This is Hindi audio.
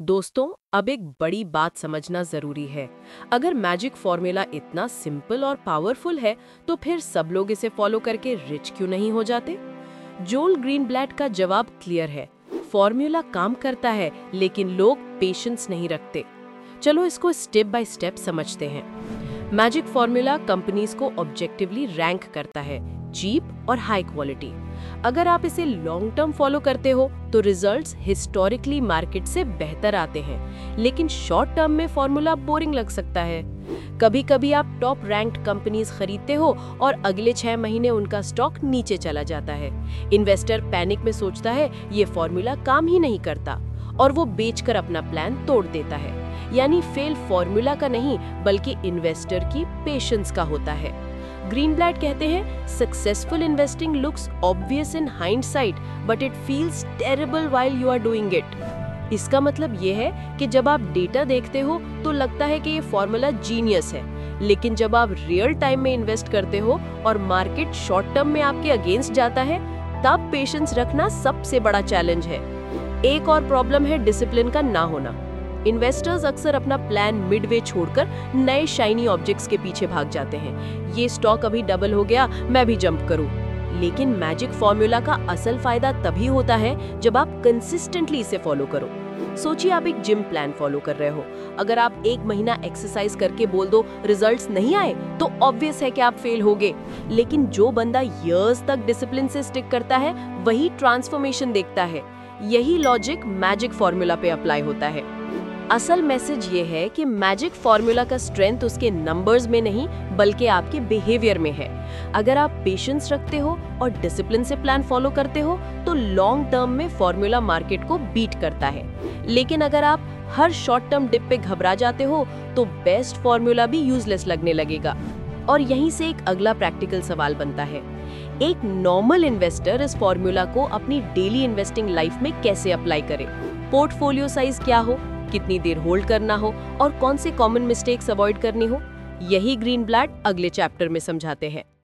दोस्तों, अब एक बड़ी बात समझना ज़रूरी है। अगर मैजिक फॉर्मूला इतना सिंपल और पावरफुल है तो फिर सब लोग इसे फॉलो करके रिच क्यों नहीं हो जाते? जोल ग्रीनब्लैट का जवाब क्लियर है। फॉर्मूला काम करता है, लेकिन लोग पेशेंस नहीं रखते। चलो इसको स्टेप बाय स्टेप समझते हैं। मैजिक फॉर्मूला कंपनीज़ को ऑब्जेक्टिवली रैंक करता है। चीप और हाई क्वालिटी। अगर आप इसे लॉन्ग टर्म फॉलो करते हो तो रिजल्ट्स हिस्टोरिकली मार्केट से बेहतर आते हैं। लेकिन शॉर्ट टर्म में फॉर्मूला बोरिंग लग सकता है। कभी कभी आप टॉप रैंक्ड कंपनीज़ खरीदते हो और अगले छह महीने उनका स्टॉक नीचे चला जाता है। इन्वेस्टर पैनिक में सोचता है, ये फॉर्मूला काम ही नहीं करता। और वो बेचकर अपना प्लान तोड़ देता है। यानी फेल फॉर्मूला का नहीं, बल्कि इन्वेस्टर की पेशेंस का होता है। ग्रीनब्लैट कहते हैं successful investing looks obvious in hindsight but it feels terrible while you are doing it इसका मतलब ये है कि जब आप डेटा देखते हो तो लगता है कि ये फॉर्मूला जीनियस है। लेकिन जब आप रियल टाइम में इन्वेस्ट करते हो और मार्केट शॉर्ट टर्म में आपके अगेंस्ट जाता है, तब पेशेंस रखना सबसे बड़ा चैलेंज है। एक और प्रॉब्लम है डिसिप्लिन का ना होना। इन्वेस्टर्स अक्सर अपना प्लान मिडवे छोड़कर नए शाइनी ऑब्जेक्ट्स के पीछे भाग जाते हैं। ये स्टॉक अभी डबल हो गया, मैं भी जंप करूँ। लेकिन मैजिक फॉर्मूला का असल फ़ायदा तभी होता है जब आप कंसिस्टेंटली इसे फॉलो करो। सोचिए आप एक जिम प्लान फॉलो कर रहे हो। अगर आप एक महीना एक्सरसाइज करके बोल दो रिजल्ट्स नहीं आए तो ऑब्वियस है कि आप फेल होगे लेकिन जो बंदा इयर्स तक डिसिप्लिन से स्टिक करता है, वही ट्रांसफॉर्मेशन देखता है। यही लॉजिक मैजिक फॉर्मूला पे अप्लाई होता है। असल मैसेज ये है कि मैजिक फॉर्मूला का स्ट्रेंथ उसके नंबर्स में नहीं, बल्कि आपके बिहेवियर में है। अगर आप पेशेंस रखते हो और डिसिप्लिन से प्लान फॉलो करते हो तो लॉन्ग टर्म में फॉर्मूला मार्केट को बीट करता है। लेकिन अगर आप हर शॉर्ट टर्म डिप पे घबरा जाते हो तो बेस्ट फॉर्मूला भी यूजलेस लगने लगेगा। और यहीं से एक अगला प्रैक्टिकल सवाल बनता है। एक नॉर्मल इन्वेस्टर इस फॉर्मूला को अपनी डेली इन्वेस्टिंग लाइफ में कैसे अप्लाई करे? पोर्टफोलियो साइज़ क्या हो? कितनी देर होल्ड करना हो और कौन से कॉमन मिस्टेक्स अवॉइड करनी हो, यही ग्रीन ब्लैड अगले चैप्टर में समझाते हैं।